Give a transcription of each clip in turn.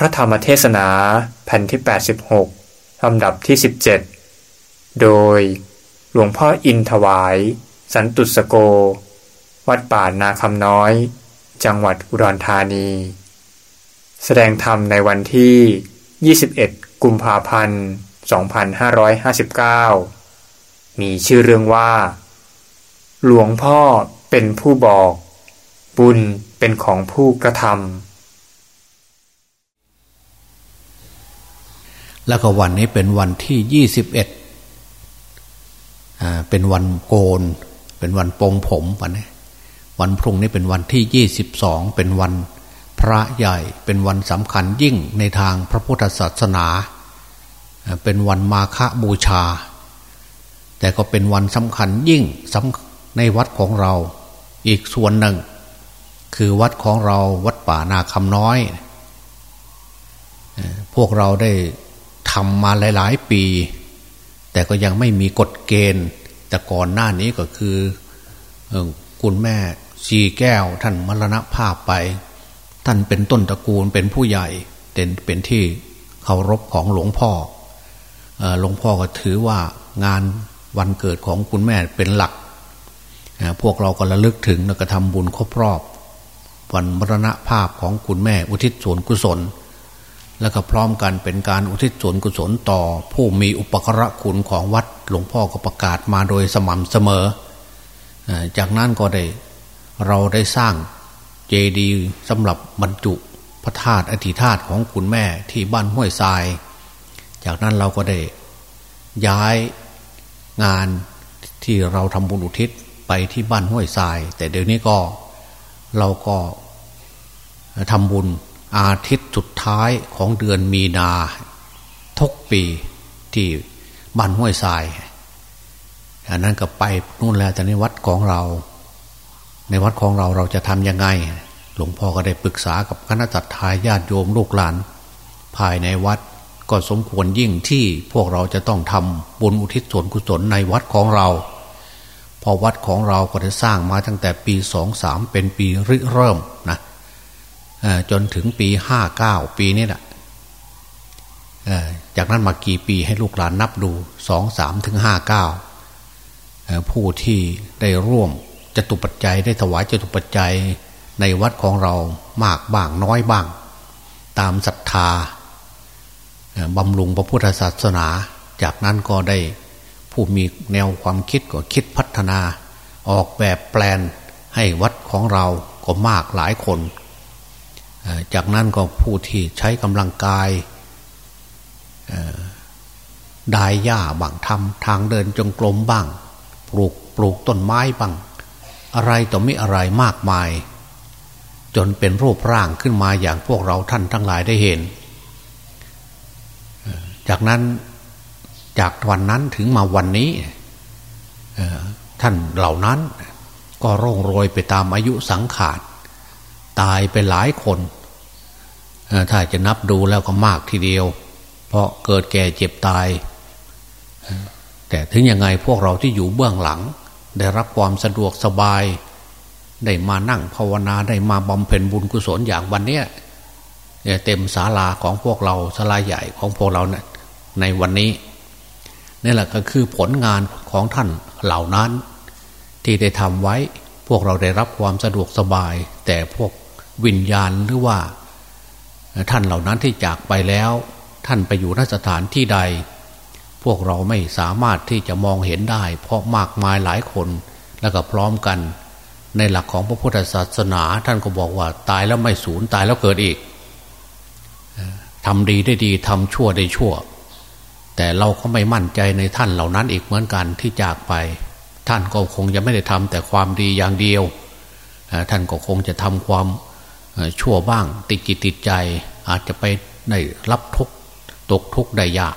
พระธรรมเทศนาแผ่นที่ 86 ลำดับที่ 17 โดยหลวงพ่ออินถวาย สันตุสโก วัดป่านาคำน้อย จังหวัดอุดรธานี แสดงธรรมในวันที่ 21 กุมภาพันธ์ 2559 มีชื่อเรื่องว่า หลวงพ่อเป็นผู้บอก บุญเป็นของผู้กระทำ แล้วก็วันนี้เป็นวันที่ยี่สิบเอ็ดเป็นวันโกน เป็นวันปงผมวันนี้วันพรุ่งนี้เป็นวันที่ยี่สิบสองเป็นวันพระใหญ่เป็นวันสำคัญยิ่งในทางพระพุทธศาสนา เป็นวันมาฆบูชา แต่ก็เป็นวันสำคัญยิ่งในวัดของเราอีกส่วนหนึ่ง คือวัดของเราวัดป่านาคำน้อย พวกเราได้ ทำมาหลาย ๆ ปี แต่ก็ยังไม่มีกฎเกณฑ์ แต่ก่อนหน้านี้ก็คือคุณแม่ชีแก้วท่านมรณภาพไป ท่านเป็นต้นตระกูลเป็นผู้ใหญ่เป็นเป็นที่เคารพของหลวงพ่อหลวงพ่อก็ถือว่างานวันเกิดของคุณแม่เป็นหลัก พวกเราก็ระลึกถึงแล้วก็ทำบุญครบรอบ วันมรณภาพของคุณแม่อุทิศส่วนกุศล แล้วก็พร้อมกันเป็นการอุทิศส่วนกุศลต่อ ผู้มีอุปกระคุณของวัดหลวงพ่อก็ประกาศมาโดยสม่ำเสมอ จากนั้นก็ได้เราได้สร้างเจดีย์สำหรับบรรจุพระธาตุอธิธาตุของคุณแม่ที่บ้านห้วยทราย จากนั้นเราก็ได้ย้ายงานที่เราทำบุญอุทิศไปที่บ้านห้วยทราย แต่เดี๋ยวนี้ก็เราก็ทำบุญ อาทิตย์สุดท้ายของเดือนมีนาทุกปีที่บ้านห้วยทรายอันนั้นก็ไปนู่นแล้วแต่ในวัดของเรา ในวัดของเราเราจะทำยังไง หลวงพ่อก็ได้ปรึกษากับคณะจัตยายญาติโยมลูกหลาน ภายในวัดก็สมควรยิ่งที่พวกเราจะต้องทำบุญอุทิศส่วนกุศลในวัดของเรา พอวัดของเราก็ได้สร้างมาตั้งแต่ปีสองสามเป็นปีริเริ่มนะ จนถึงปีห้าเก้าปีนี้แหละจากนั้นมากี่ปีให้ลูกหลานนับดูสองสามถึงห้าเก้าผู้ที่ได้ร่วมจตุปัจจัยได้ถวายจตุปัจจัยในวัดของเรามากบ้างน้อยบ้าง ตามศรัทธาบำรุงพระพุทธศาสนา จากนั้นก็ได้ผู้มีแนวความคิดก็คิดพัฒนา ออกแบบแปลนให้วัดของเราก็มากหลายคน จากนั้นก็ผู้ที่ใช้กำลังกายดายหญ้าบางทำทางเดินจงกรมบ้าง ปลูกปลูกต้นไม้บ้าง อะไรต่อมิอะไรมากมาย จนเป็นรูปร่างขึ้นมาอย่างพวกเราท่านทั้งหลายได้เห็น จากนั้นจากวันนั้นถึงมาวันนี้ท่านเหล่านั้นก็ร่งโรยไปตามอายุสังขารตายไปหลายคน ถ้าจะนับดูแล้วก็มากทีเดียว เพราะเกิดแก่เจ็บตาย แต่ถึงยังไงพวกเราที่อยู่เบื้องหลัง ได้รับความสะดวกสบาย ได้มานั่งภาวนาได้มาบำเพ็ญบุญกุศลอย่างวันเนี้ยเต็มศาลาของพวกเราศาลาใหญ่ของพวกเราเนี่ยในวันนี้นี่แหละก็คือผลงานของท่านเหล่านั้น ที่ได้ทำไว้พวกเราได้รับความสะดวกสบาย แต่พวกวิญญาณหรือว่า ท่านเหล่านั้นที่จากไปแล้ว ท่านไปอยู่นสถานที่ใด พวกเราไม่สามารถที่จะมองเห็นได้ เพราะมากมายหลายคนแล้วก็พร้อมกัน ในหลักของพระพุทธศาสนา ท่านก็บอกว่าตายแล้วไม่สูญตายแล้วเกิดอีกทำดีได้ดีทำชั่วได้ชั่ว แต่เราก็ไม่มั่นใจในท่านเหล่านั้นอีกเหมือนกันที่จากไป ท่านก็คงจะไม่ได้ทำแต่ความดีอย่างเดียว ท่านก็คงจะทำความ ชั่วบ้างติดจิตติดใจอาจจะไปได้รับทุกตกทุกได้ยาก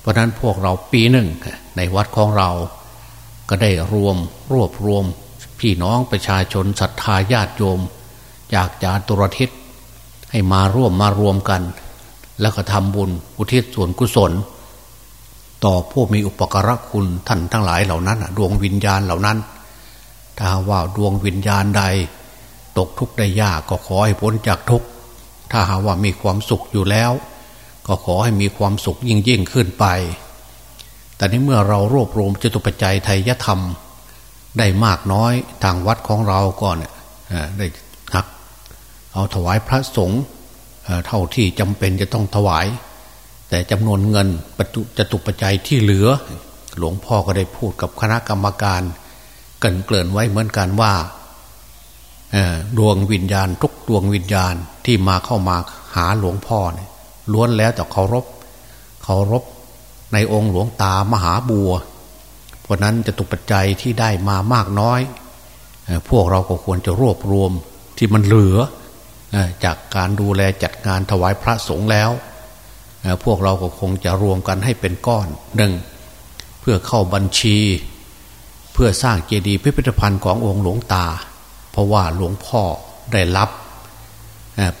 เพราะนั้นพวกเราปีหนึ่งในวัดของเราก็ได้รวมรวบรวม พี่น้องประชาชนศรัทธาญาติโยม จากจาตุรทิศให้มาร่วมมารวมกัน แล้วก็ทำบุญอุทิศส่วนกุศล ต่อผู้มีอุปกรคุณท่านทั้งหลายเหล่านั้นดวงวิญญาณเหล่านั้น ถ้าว่าดวงวิญญาณใด ตกทุกข์ได้ยากก็ขอให้พ้นจากทุกข์ถ้าหาว่ามีความสุขอยู่แล้ว ก็ขอให้มีความสุขยิ่งยิ่งขึ้นไป แต่นี้เมื่อเรารวบรวมจตุปัจจัยไทยธรรม ได้มากน้อยทางวัดของเราก่อนเนี่ยได้หัก เอาถวายพระสงฆ์เท่าที่จำเป็นจะต้องถวาย แต่จำนวนเงินปัจจุจตุปัจจัยที่เหลือ หลวงพ่อก็ได้พูดกับคณะกรรมการ กันเกลื่อนไว้เหมือนกันว่า ดวงวิญญาณ ทุกดวงวิญญาณที่มาเข้ามาหาหลวงพ่อเนี่ยล้วนแล้วแต่เคารพเคารพในองค์หลวงตามหาบัวเพราะนั้นจะตุปัจจัยที่ได้มามากน้อย พวกเราก็ควรจะรวบรวมที่มันเหลือจากการดูแลจัดงานถวายพระสงฆ์แล้ว พวกเราก็คงจะรวมกันให้เป็นก้อนหนึ่งเพื่อเข้าบัญชี เพื่อสร้างเจดีย์พิพิธภัณฑ์ขององค์หลวงตา ราะว่าหลวงพ่อได้รับ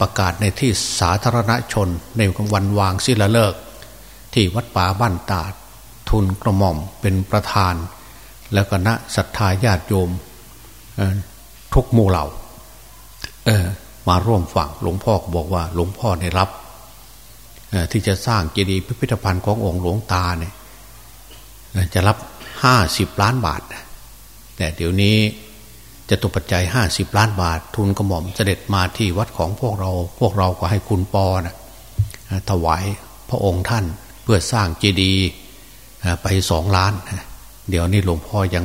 ประกาศในที่สาธารณชนในวันวางศิลาฤกษ์ที่วัดป่าบ้านตาดทุนกระหม่อมเป็นประธาน แล้วก็ณศรัทธาญาติโยมทุกหมู่เหล่ามาร่วมฝังหลวงพ่อก็บอกว่าหลวงพ่อได้รับที่จะสร้างเจดีย์พิพิธภัณฑ์ขององค์หลวงตาเนี่ยจะรับห้าสิบล้านบาทแต่เดี๋ยวนี้ จะตุปัจจัยห้าสิบล้านบาท ทุนกระหม่อมเสด็จมาที่วัดของพวกเรา พวกเราก็ให้คุณปอนะถวายพระองค์ท่านเพื่อสร้างเจดีย์ไปสองล้าน เดี๋ยวนี้หลวงพ่อยัง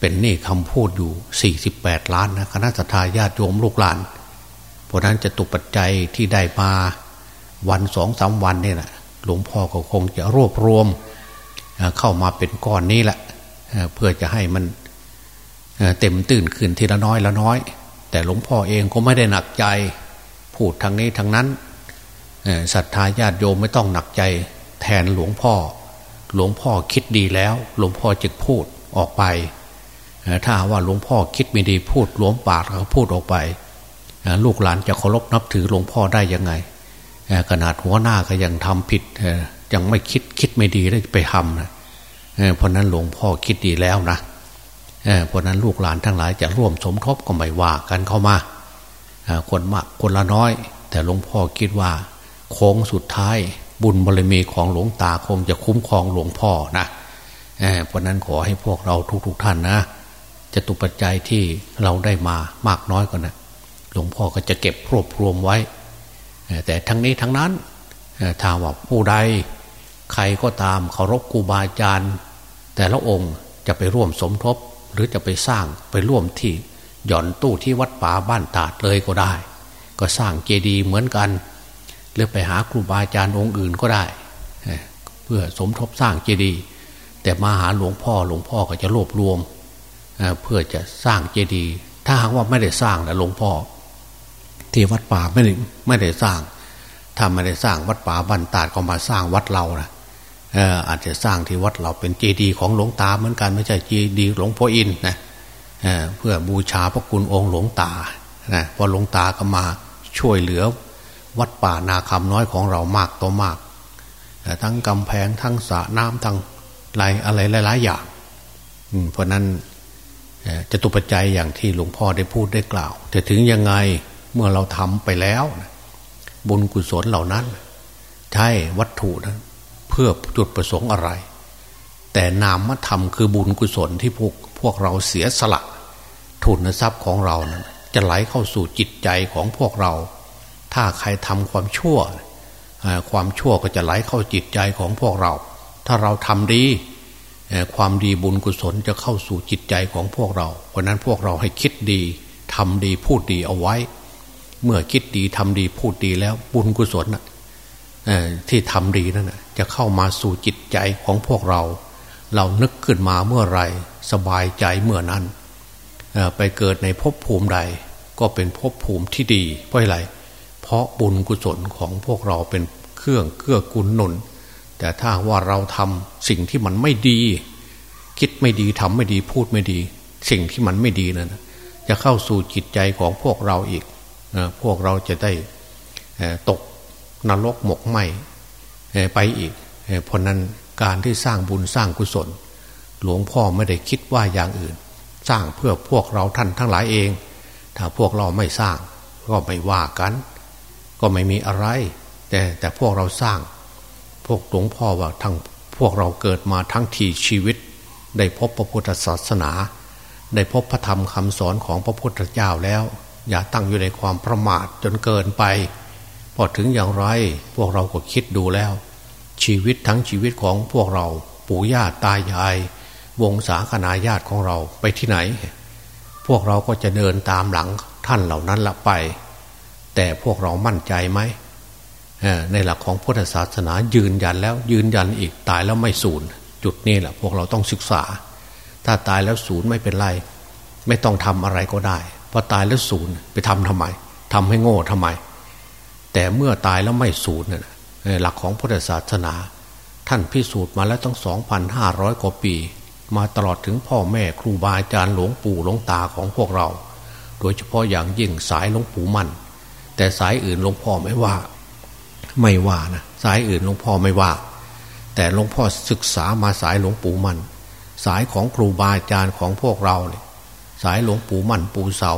เป็นนี่คำพูดอยู่สี่สิบแปดล้านนะคณะทาญาติโยมลูกหลาน เพราะนั้นจะตุปัจจัยที่ได้มาวันสองสามวันนี่แหละหลวงพ่อก็คงจะรวบรวมเข้ามาเป็นก้อนนี้แหละเพื่อจะให้มัน เต็มตื่นขึ้นทีละน้อยละน้อย แต่หลวงพ่อเองก็ไม่ได้หนักใจ พูดทางนี้ทางนั้นศรัทธาญาติโยมไม่ต้องหนักใจ แทนหลวงพ่อ หลวงพ่อคิดดีแล้ว หลวงพ่อจึงพูดออกไป ถ้าว่าหลวงพ่อคิดไม่ดีพูดหลวงปากเขาพูดออกไป ลูกหลานจะเคารพนับถือหลวงพ่อได้ยังไงขนาดหัวหน้าก็ยังทำผิดยังไม่คิดคิดไม่ดีได้ไปทำนะเพราะนั้นหลวงพ่อคิดดีแล้วนะ เพราะนั้นลูกหลานทั้งหลายจะร่วมสมทบก็ไม่ว่ากันเข้ามาคนมากคนละน้อย แต่หลวงพ่อคิดว่าโค้งสุดท้ายบุญบารมีของหลวงตาคงจะคุ้มครองหลวงพ่อนะเพราะนั้นขอให้พวกเราทุกๆทท่านนะจะตุปัจจัยที่เราได้มามากน้อยก็นะหลวงพ่อก็จะเก็บรวบรวมไว้ แต่ทั้งนี้ทั้งนั้นถ้าว่าผู้ใดใครก็ตามเคารพครูบาอาจารย์ แต่ละองค์จะไปร่วมสมทบ หรือจะไปสร้างไปร่วมที่หย่อนตู้ที่วัดป่าบ้านตาดเลยก็ได้ ก็สร้างเจดีย์เหมือนกัน หรือไปหาครูบาอาจารย์องค์อื่นก็ได้ เพื่อสมทบสร้างเจดีย์แต่มาหาหลวงพ่อหลวงพ่อก็จะรวบรวมเพื่อจะสร้างเจดีย์ถ้าหากว่าไม่ได้สร้างนะหลวงพ่อ ที่วัดป่าไม่ได้ไม่ได้สร้างถ้าไม่ได้สร้างวัดป่าบ้านตาดก็มาสร้างวัดเรานะ อาจจะสร้างที่วัดเราเป็นเจดีย์ของหลวงตาเหมือนกันไม่ใช่เจดีย์หลวงพ่ออินนะเเพื่อบูชาพระคุณองค์หลวงตานะพอหลวงตาก็มาช่วยเหลือวัดป่านาคำน้อยของเรามากต่อมาก ทั้งกำแพงทั้งสระน้ำทั้งไรอะไรหลายๆอย่างเพราะนั้นจะตุปัจจัยอย่างที่หลวงพ่อได้พูดได้กล่าวแต่ถึงยังไงเมื่อเราทำไปแล้ว บุญกุศลเหล่านั้น ใช่วัตถุนะ เพื่อจุดประสงค์อะไร แต่นามธรรมคือบุญกุศลที่พวกพวกเราเสียสละ ทุนทรัพย์ของเรานะจะไหลเข้าสู่จิตใจของพวกเรา ถ้าใครทำความชั่ว ความชั่วก็จะไหลเข้าจิตใจของพวกเรา ถ้าเราทำดีความดีบุญกุศลจะเข้าสู่จิตใจของพวกเรา เพราะนั้นพวกเราให้คิดดีทำดีพูดดีเอาไว้ เมื่อคิดดีทำดีพูดดีแล้วบุญกุศล ที่ทำดีนั่นจะเข้ามาสู่จิตใจของพวกเรา เรานึกขึ้นมาเมื่อไรสบายใจเมื่อนั้นไปเกิดในภพภูมิใด ก็เป็นภพภูมิที่ดีเพราะอะไรเพราะบุญกุศลของพวกเราเป็นเครื่องเกื้อกูลหนุน แต่ถ้าว่าเราทำสิ่งที่มันไม่ดี คิดไม่ดีทำไม่ดีพูดไม่ดี สิ่งที่มันไม่ดีนั่นจะเข้าสู่จิตใจของพวกเราอีก พวกเราจะได้ตก นรกหมกไหมไปอีกเพราะนั้นการที่สร้างบุญสร้างกุศล หลวงพ่อไม่ได้คิดว่าอย่างอื่น สร้างเพื่อพวกเราท่านทั้งหลายเอง ถ้าพวกเราไม่สร้างก็ไม่ว่ากัน ก็ไม่มีอะไร แต่แต่พวกเราสร้าง พวกหลวงพ่อว่าทั้งพวกเราเกิดมาทั้งทีชีวิต ได้พบพระพุทธศาสนา ได้พบพระธรรมคำสอนของพระพุทธเจ้าแล้ว อย่าตั้งอยู่ในความประมาทจนเกินไป พอถึงอย่างไรพวกเราก็คิดดูแล้ว ชีวิตทั้งชีวิตของพวกเรา ปู่ย่าตายาย วงศาคณาญาติของเราไปที่ไหน พวกเราก็จะเดินตามหลังท่านเหล่านั้นละไป แต่พวกเรามั่นใจไหมในหลักของพุทธศาสนายืนยันแล้วยืนยันอีกตายแล้วไม่สูญจุดนี้แหละพวกเราต้องศึกษา ถ้าตายแล้วศูนย์ไม่เป็นไร ไม่ต้องทำอะไรก็ได้พอตายแล้วศูนย์ไปทำทำไมทำให้โง่ทำไม แต่เมื่อตายแล้วไม่ศูนย์น่ะหลักของพุทธศาสนา ท่านพิสูจน์มาแล้วตั้งสองพันห้าร้อยกว่าปี มาตลอดถึงพ่อแม่ครูบาอาจารย์หลวงปู่หลวงตาของพวกเรา โดยเฉพาะอย่างยิ่งสายหลวงปู่มั่น แต่สายอื่นหลวงพ่อไม่ว่า ไม่ว่านะสายอื่นหลวงพ่อไม่ว่า แต่หลวงพ่อศึกษามาสายหลวงปู่มันสายของครูบาอาจารย์ของพวกเราเนี่ยสายหลวงปู่มันปู่เสา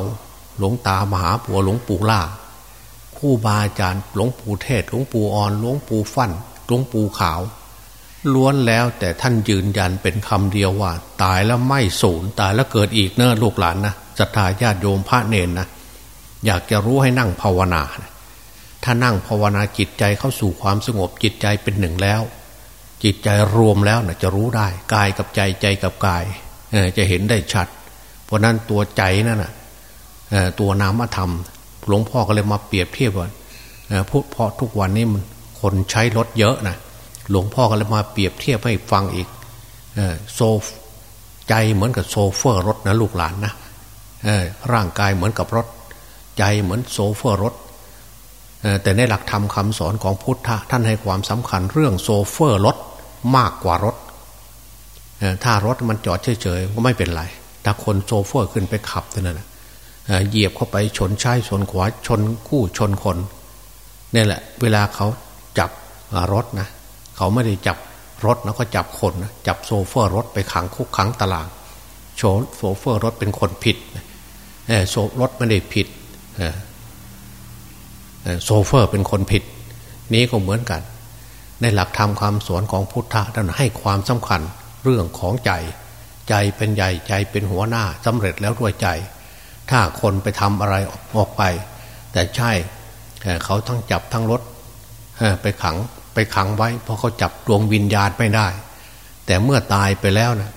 หลวงตามหาปัวหลวงปู่ล่า คู่บาอาจารย์หลวงปู่เทศหลวงปู่อ่อนหลวงปู่ฟัน่นหลวงปู่ขาว ล้วนแล้วแต่ท่านยืนยันเป็นคำเดียวว่า ตายแล้วไม่สูญตายแล้วเกิดอีกเนอะลูกหลานนะศรัทธาญาติโยมพระเนนนะอยากจะรู้ให้นั่งภาวนา ถ้านั่งภาวนาจิตใจเข้าสู่ความสงบจิตใจเป็นหนึ่งแล้ว จิตใจรวมแล้วนะจะรู้ได้กายกับใจใจกับกายจะเห็นได้ชัด เพราะนั้นตัวใจนั่นนะตัวนามธรรม หลวงพ่อก็เลยมาเปรียบเทียบว่าพูดเพราะทุกวันนี้มันคนใช้รถเยอะนะหลวงพ่อก็เลยมาเปรียบเทียบให้ฟังอีกโซฟใจเหมือนกับโซเฟอร์รถนะลูกหลานนะร่างกายเหมือนกับรถ ใจเหมือนโซเฟอร์รถแต่ในหลักธรรมคำสอนของพุทธท่านให้ความสำคัญเรื่องโซเฟอร์รถมากกว่ารถถ้ารถมันจอดเฉยๆก็ไม่เป็นไร แต่คนโซเฟอร์ขึ้นไปขับเท่านั้น เหยียบเข้าไปชนช้ายชนขวาชนคู่ชนคนนี่แหละ เวลาเขาจับรถนะเขาไม่ได้จับรถแล้วก็จับคนนะจับโซเฟอร์รถไปขังคุกขังตารางโซเฟอร์รถเป็นคนผิดโซรถไม่ได้ผิดโซเฟอร์เป็นคนผิด นี้ก็เหมือนกัน ในหลักธรรมความสอนของพุทธะท่านให้ความสำคัญเรื่องของใจ ใจเป็นใหญ่ใจเป็นหัวหน้าสำเร็จแล้วด้วยใจ ถ้าคนไปทำอะไรออกไป แต่ใช่เขาทั้งจับทั้งรถไปขังไปขังไว้ เพราะเขาจับดวงวิญญาณไม่ได้ แต่เมื่อตายไปแล้วนะ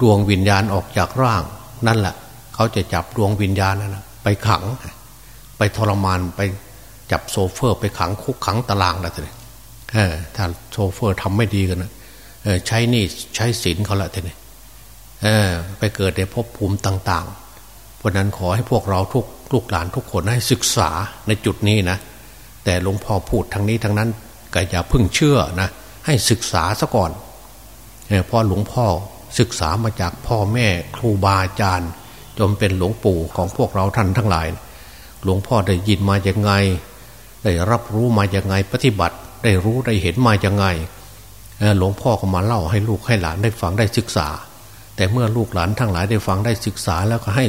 ดวงวิญญาณออกจากร่าง นั่นแหละเขาจะจับดวงวิญญาณนั้นไปขัง ไปทรมานไปจับโซเฟอร์ ไปขังคุกขังตารางแล้วทีนี้ถ้าโซเฟอร์ทำไม่ดีกันนะใช้นี่ใช้ศีลเขาละทีนี้ ไปเกิดในภพภูมิต่าง ๆ เพราะนั้นขอให้พวกเราทุกลูกหลานทุกคนให้ศึกษาในจุดนี้นะ แต่หลวงพ่อพูดทางนี้ทางนั้นก็อย่าพึ่งเชื่อนะให้ศึกษาซะก่อนเพราะหลวงพ่อศึกษามาจากพ่อแม่ครูบาอาจารย์จนเป็นหลวงปู่ของพวกเราท่านทั้งหลาย หลวงพ่อได้ยินมาอย่างไง ได้รับรู้มาอย่างไงปฏิบัติ ได้รู้ได้เห็นมาอย่างไงหลวงพ่อก็มาเล่าให้ลูกให้หลานได้ฟังได้ศึกษา แต่เมื่อลูกหลานทั้งหลายได้ฟังได้ศึกษาแล้วก็ให้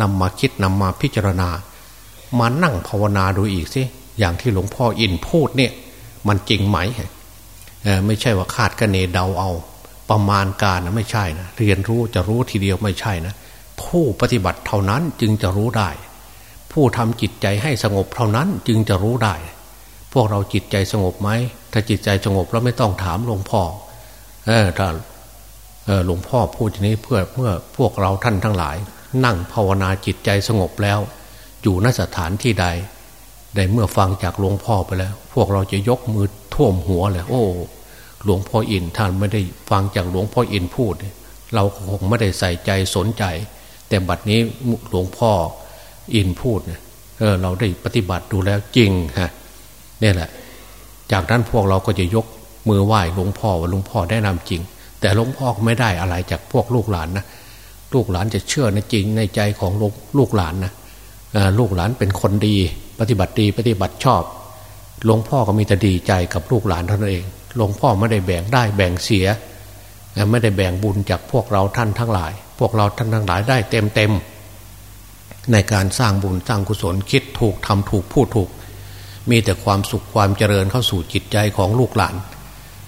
นำมาคิดนำมาพิจารณา มานั่งภาวนาดูอีกสิอย่างที่หลวงพ่ออินพูดเนี่ย มันจริงไหมไม่ใช่ว่าคาดคะเนเดาเอา ประมาณการนะไม่ใช่นะเรียนรู้จะรู้ทีเดียวไม่ใช่นะผู้ปฏิบัติเท่านั้นจึงจะรู้ได้ ผู้ทำจิตใจให้สงบเท่านั้นจึงจะรู้ได้ พวกเราจิตใจสงบไหมถ้าจิตใจสงบแล้วไม่ต้องถามหลวงพ่อเออถ้า หลวงพ่อพูดทีนี้เพื่อเมื่อพวกเราท่านทั้งหลาย นั่งภาวนาจิตใจสงบแล้ว อยู่นสถานที่ใดได้เมื่อฟังจากหลวงพ่อไปแล้ว พวกเราจะยกมือท่วมหัวเลยโอ้ หลวงพ่ออินท่านไม่ได้ฟังจากหลวงพ่ออินพูด เราคงไม่ได้ใส่ใจสนใจ แต่บัดนี้หลวงพ่ออินพูดเนี่ยเออเราได้ปฏิบัติดูแล้วจริงฮะนี่แหละ จากนั้นพวกเราก็จะยกมือไหว้หลวงพ่อว่าหลวงพ่อได้นำจริง แต่หลวงพ่อไม่ได้อะไรจากพวกลูกหลานนะลูกหลานจะเชื่อในจริงในใจของลูกหลานนะลูกหลานเป็นคนดี ปฏิบัติดีปฏิบัติชอบหลวงพ่อก็มีแต่ดีใจกับลูกหลานเท่านั้นเองหลวงพ่อไม่ได้แบ่งได้แบ่งเสีย ไม่ได้แบ่งบุญจากพวกเราท่านทั้งหลาย พวกเราท่านทั้งหลายได้เต็มเต็มในการสร้างบุญสร้างกุศลคิดถูกทำถูกพูดถูก มีแต่ความสุขความเจริญเข้าสู่จิตใจของลูกหลาน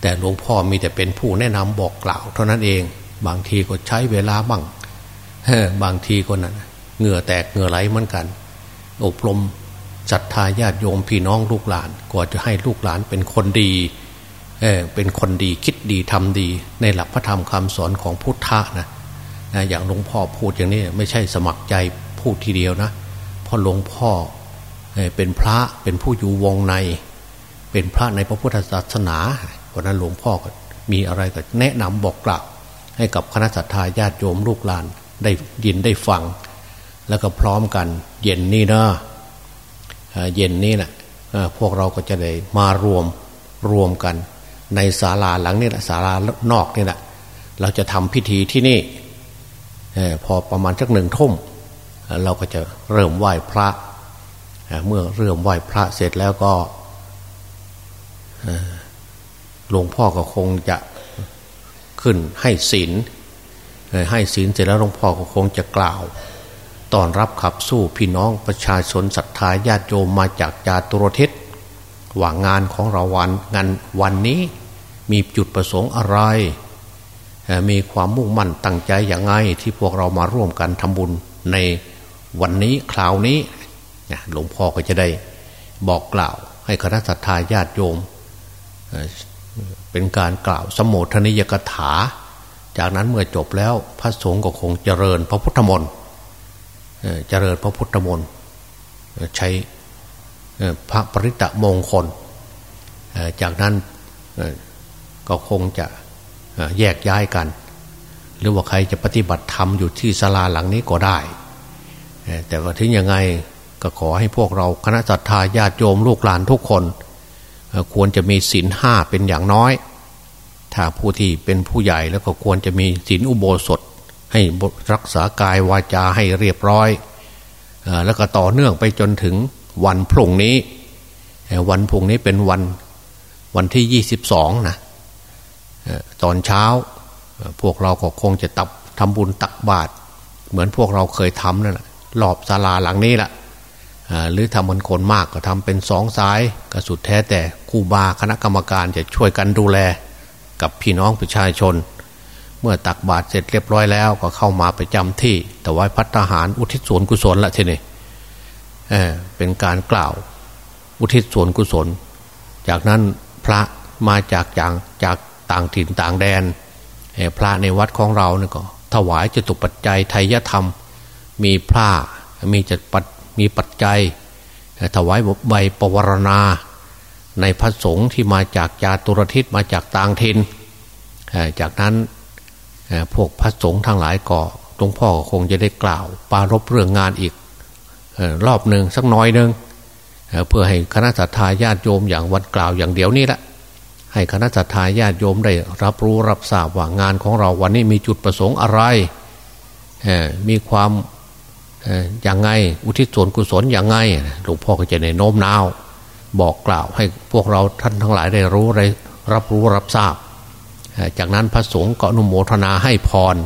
แต่หลวงพ่อมีแต่เป็นผู้แนะนำบอกกล่าว เท่านั้นเอง บางทีก็ใช้เวลาบ้างบางทีก็นั้นเหงื่อแตกเหงื่อไหลเหมือนกัน อบรมศรัทธาญาติโยมพี่น้องลูกหลานก็จะให้ลูกหลานเป็นคนดีเออเป็นคนดีคิดดีทำดี ในหลักพระธรรมคำสอนของพุทธะนะอย่างหลวงพ่อพูดอย่างนี้ไม่ใช่สมัครใจพูดทีเดียวนะเพราะหลวงพ่อเป็นพระเป็นผู้อยู่วงใน เป็นพระในพระพุทธศาสนา ราะนั้นหลวงพ่อก็มีอะไรก็แนะนำบอกกล่าวให้กับคณะสัตยาญาติโยมลูกหลานได้ยินได้ฟัง แล้วก็พร้อมกัน เย็นนี้นะเย็นนี้นะพวกเราก็จะได้มารวมรวมกัน ในศาลาหลังนี่แหละศาลานอกนี่แหละเราจะทำพิธีที่นี่พอประมาณสักหนึ่งทุ่มเราก็จะเริ่มไหว้พระ เมื่อเริ่มไหว้พระเสร็จแล้วก็ หลวงพ่อก็คงจะขึ้นให้ศีลให้ศีลเสร็จแล้วหลวงพ่อก็คงจะกล่าวตอนรับขับสู้พี่น้องประชาชนศรัทธาญาติโยมมาจากจาตุรทิศว่างานของเราวันงานวันนี้มีจุดประสงค์อะไร มีความมุ่งมั่นตั้งใจอย่างไงที่พวกเรามาร่วมกันทำบุญในวันนี้คราวนี้หลวงพ่อก็จะได้บอกกล่าวให้คณะสัตยาญาติโยม เป็นการกล่าวสมโภชนิยกถา จากนั้นเมื่อจบแล้วพระสงฆ์ก็คงเจริญพระพุทธมนต์เจริญพระพุทธมนต์ใช้พระปริตะมงคล จากนั้นก็คงจะแยกย้ายกัน หรือว่าใครจะปฏิบัติธรรมอยู่ที่ศาลาหลังนี้ก็ได้ แต่ว่าถึงยังไงก็ขอให้พวกเราคณะสัตยาญาติโยมลูกหลานทุกคน ควรจะมีศีลห้าเป็นอย่างน้อย ถ้าผู้ที่เป็นผู้ใหญ่แล้วก็ควรจะมีศีลอุโบสถ ให้รักษากายวาจาให้เรียบร้อย แล้วก็ต่อเนื่องไปจนถึงวันพรุ่งนี้ วันพรุ่งนี้เป็นวันวันที่ยี่สิบสองนะตอนเช้าพวกเราก็คงจะตับทำบุญตักบาตรเหมือนพวกเราเคยทำนั่นแหละรอบศาลาหลังนี้แหละ หรือทำมันคนมากก็ทำเป็นสองสายก็สุดแท้แต่ครูบาคณะกรรมการจะช่วยกันดูแลกับพี่น้องประชาชน เมื่อตักบาตรเสร็จเรียบร้อยแล้วก็เข้ามาไปจำที่แต่ว่าพัฒหารอุทิศส่วนกุศลละทีนี้เเป็นการกล่าวอุทิศส่วนกุศล จากนั้นพระมาจากจากจากต่างถิ่นต่างแดน พระในวัดของเราเนี่ยก็ถวายจตุปัจจัยไทยธรรม มีพระมีจัดปัจ มีปัจจัย ถวายใบปวารณา ในพระสงฆ์ที่มาจากจาตุรทิศมาจากต่างถิ่นจากนั้นพวกพระสงฆ์ทั้งหลายก็หลวงพ่อคงจะได้กล่าว ปารบเรื่องงานอีกรอบหนึ่งสักน้อยหนึ่งเพื่อให้คณะสัตยาญาติโยมอย่างวันกล่าวอย่างเดียวนี้แหละให้คณะสัตยาญาติโยมได้รับรู้รับทราบว่างานของเราวันนี้มีจุดประสงค์อะไรมีความ อย่างไง อุทิศส่วนกุศลอย่างไงหลวงพ่อก็จะในโน้มน้าว บอกกล่าวให้พวกเราท่านทั้งหลายได้รู้ได้รับรู้รับทราบ จากนั้นพระสงฆ์ก็อนุโมทนาให้พร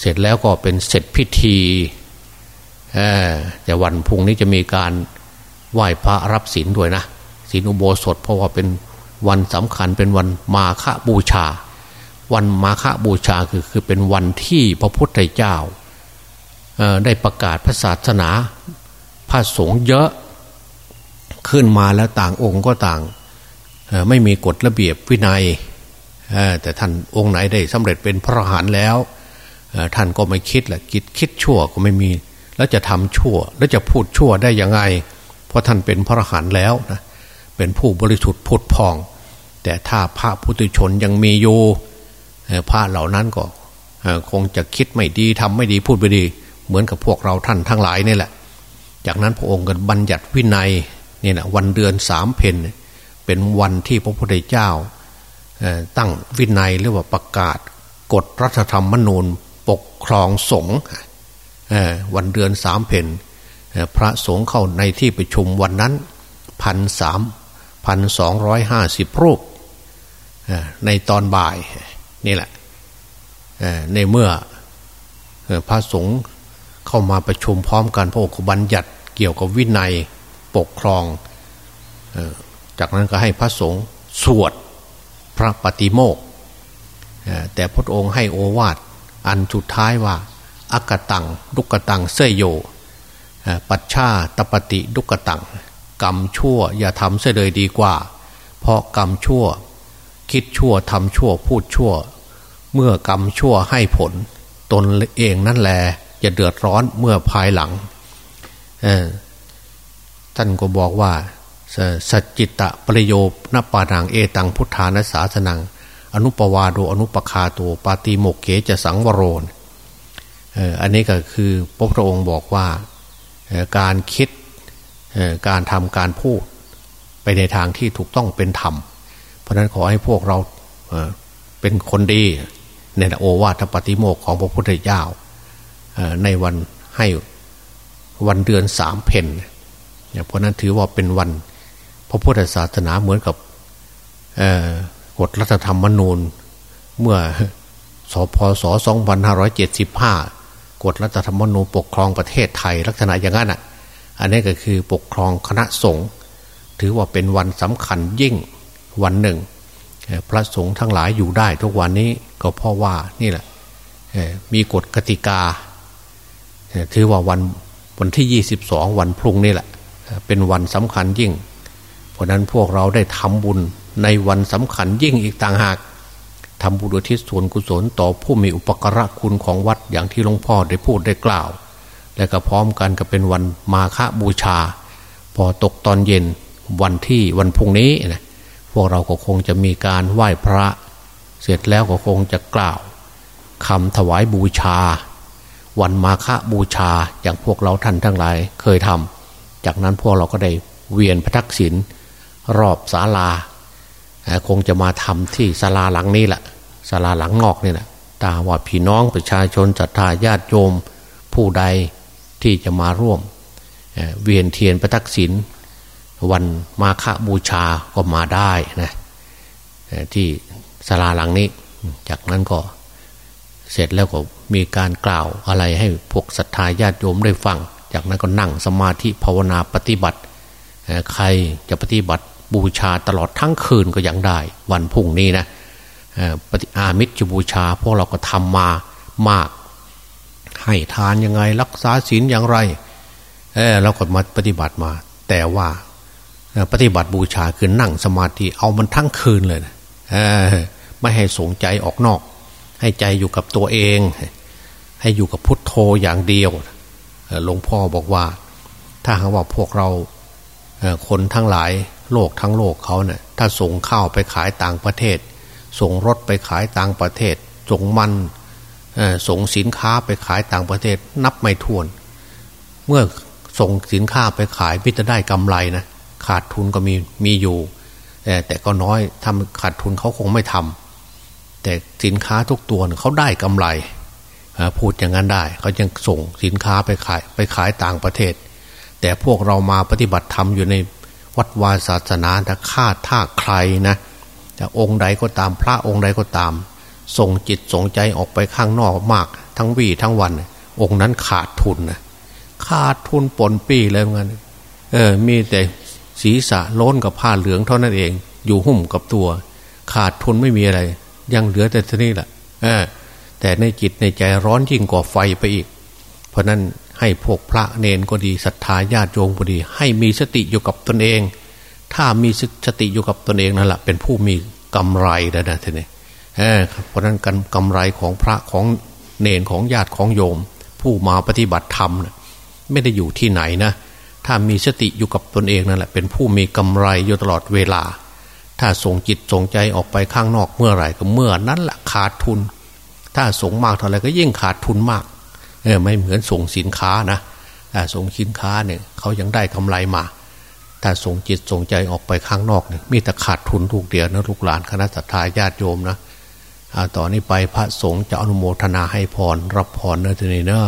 เสร็จแล้วก็เป็นเสร็จพิธีแต่วันพุ่งนี้จะมีการไหว้พระรับศีลด้วยนะศีลอุโบสถ เพราะว่าเป็นวันสำคัญเป็นวันมาฆบูชา วันมาฆบูชาคือคือเป็นวันที่พระพุทธเจ้า ได้ประกาศพระศาสนาพระสงฆ์เยอะขึ้นมาแล้วต่างองค์ก็ต่างไม่มีกฎระเบียบวินัยแต่ท่านองค์ไหนได้สำเร็จเป็นพระหานแล้วท่านก็ไม่คิดแหละคิดคิดชั่วก็ไม่มี แล้วจะทำชั่ว แล้วจะพูดชั่วได้ยังไง เพราะท่านเป็นพระหานแล้วนะเป็นผู้บริสุทธิ์ผุดพอง แต่ถ้าพระพุทธชนยังมีอยู่พระเหล่านั้นก็คงจะคิดไม่ดีทำไม่ดีพูดไม่ดี เหมือนกับพวกเราท่านทั้งหลายนี่แหละ จากนั้นพระองค์ก็บัญญัติวินัยนี่นะวันเดือนสามเพนเป็นวันที่พระพุทธเจ้าตั้งวินัยหรือว่าประกาศกฎรัฐธรรมนูญปกครองสงฆ์วันเดือนสามเพนพระสงฆ์เข้าในที่ประชุมวันนั้นพันสามพันสองร้อยห้าสิบรูปในตอนบ่ายนี่แหละในเมื่อพระสงฆ์ เข้ามาประชุมพร้อมกันพระองค์บัญญัติเกี่ยวกับวินัยปกครอง จากนั้นก็ให้พระสงฆ์สวดพระปฏิโมกแต่พระองค์ให้โอวาทอันสุดท้ายว่า อากตังดุกตังเสยโย ปัชชาตปฏิดุกตัง กรรมชั่วอย่าทำเสียเลยดีกว่า เพราะกรรมชั่ว คิดชั่วทำชั่วพูดชั่ว เมื่อกรรมชั่วให้ผล ตนเองนั่นแหละ จะเดือดร้อนเมื่อภายหลังท่านก็บอกว่าสัจจิตะประโยชนปานังเอตังพุทธานสาสนัง อนุปวาโดอนุปคาโตปาติโมกเกจะสังวโรนอันนี้ก็คือพระพุทธองค์บอกว่าการคิดการทำการพูดไปในทางที่ถูกต้องเป็นธรรม เพราะนั้นขอให้พวกเราเป็นคนดีในโอวาทปฏิโมกของพระพุทธเจ้า ในวันให้วันเดือนสามเพนเพราะนั้นถือว่าเป็นวันพระพุทธศาสนาเหมือนกับกฎรัฐธรรมนูญเมื่อสพศ2575 กฎรัฐธรรมนูญปกครองประเทศไทยลักษณะอย่างนั้นอะ อันนี้ก็คือปกครองคณะสงฆ์ถือว่าเป็นวันสำคัญยิ่งวันหนึ่ง พระสงฆ์ทั้งหลายอยู่ได้ทุกวันนี้ก็เพราะว่านี่แหละมีกฎกติกา ถือว่าวันวันที่ยี่สิบสองวันพรุ่งนี่แหละ เป็นวันสำคัญยิ่ง เพราะนั้นพวกเราได้ทำบุญในวันสำคัญยิ่งอีกต่างหากทำบุญอุทิศส่วนกุศลต่อผู้มีอุปการะคุณของวัดอย่างที่หลวงพ่อได้พูดได้กล่าว และก็พร้อมกันก็เป็นวันมาฆบูชา พอตกตอนเย็นวันที่วันพุ่งนี้นะพวกเราก็คงจะมีการไหว้พระ เสร็จแล้วก็คงจะกล่าวคำถวายบูชา วันมาฆบูชาอย่างพวกเราท่านทั้งหลายเคยทำจากนั้นพวกเราก็ได้เวียนพระทักษิณรอบศาลา คงจะมาทำที่ศาลาหลังนี้แหละศาลาหลังนอกนี่แหละตาว่าพี่น้องประชาชนศรัทธาญาติโยมผู้ใดที่จะมาร่วม เวียนเทียนประทักษิณวันมาฆบูชาก็มาได้นะที่ศาลาหลังนี้ จากนั้นก็ เสร็จแล้วก็มีการกล่าวอะไรให้พวกศรัทธาญาติโยมได้ฟัง จากนั้นก็นั่งสมาธิภาวนาปฏิบัติ ใครจะปฏิบัติบูชาตลอดทั้งคืนก็ยังได้ วันพุ่งนี้นะปฏิอามิตรบูชา พวกเราก็ทำมามาก ให้ทานยังไงรักษาศีลอย่างไรเออเราก็มาปฏิบัติมา แต่ว่าปฏิบัติบูชาคือนั่งสมาธิเอามันทั้งคืนเลยนะไม่ให้สงใจออกนอก ให้ใจอยู่กับตัวเอง ให้อยู่กับพุทโธอย่างเดียวหลวงพ่อบอกว่า ถ้าหากว่าพวกเราคนทั้งหลายโลกทั้งโลกเขาเนะี่ยถ้าส่งข้าวไปขายต่างประเทศ ส่งรถไปขายต่างประเทศ ส่งมันส่งสินค้าไปขายต่างประเทศ นับไม่ถ้วน เมื่อส่งสินค้าไปขายพิจะได้กำไรนะขาดทุนก็มีมีอยู่ แต่ก็น้อยทำขาดทุนเขาคงไม่ทำ แต่สินค้าทุกตัวเขาได้กำไรพูดอย่างนั้นได้ เขายังส่งสินค้าไปขายไปขายต่างประเทศ แต่พวกเรามาปฏิบัติธรรมอยู่ในวัดวาศาสนาถ้าฆ่าท่าใครนะจะองค์ใดก็ตามพระองค์ใดก็ตาม ส่งจิตส่งใจออกไปข้างนอกมาก ทั้งวี่ทั้งวัน องค์นั้นขาดทุนนะขาดทุนปนปี้เลยเหมือนกันเออ มีแต่ศีรษะล้นกับผ้าเหลืองเท่านั้นเอง อยู่หุ้มกับตัว ขาดทุนไม่มีอะไร ยังเหลือแต่ทีนี้แหละแต่ในจิตในใจร้อนยิ่งกว่าไฟไปอีก เพราะนั้นให้พวกพระเนนก็ดีศรัทธาญาติโยมก็ดี ให้มีสติอยู่กับตนเอง ถ้ามีสติอยู่กับตนเองนั่นแหละเป็นผู้มีกำไรแล้วนะทีนี้เพราะนั้นการกำไรของพระของเนนของญาติของโยม ผู้มาปฏิบัติธรรมนะไม่ได้อยู่ที่ไหนนะถ้ามีสติอยู่กับตนเองนั่นแหละเป็นผู้มีกำไรอยู่ตลอดเวลา ถ้าส่งจิตส่งใจออกไปข้างนอกเมื่อไหร่ก็เมื่อนั้นแหละขาดทุน ถ้าส่งมากเท่าไรก็ยิ่งขาดทุนมากเออไม่เหมือนส่งสินค้านะแต่ส่งสินค้าเนี่ยเขายังได้กำไรมา ถ้าส่งจิตส่งใจออกไปข้างนอกเนี่ยมีแต่ขาดทุนทุกเดียวนะลูกหลานคณะสัตยาญาติโยมนะต่อนนี้ไปพระสงฆ์จะอนุโมทนาให้พรรับพรเนอะทีนี้เนอะ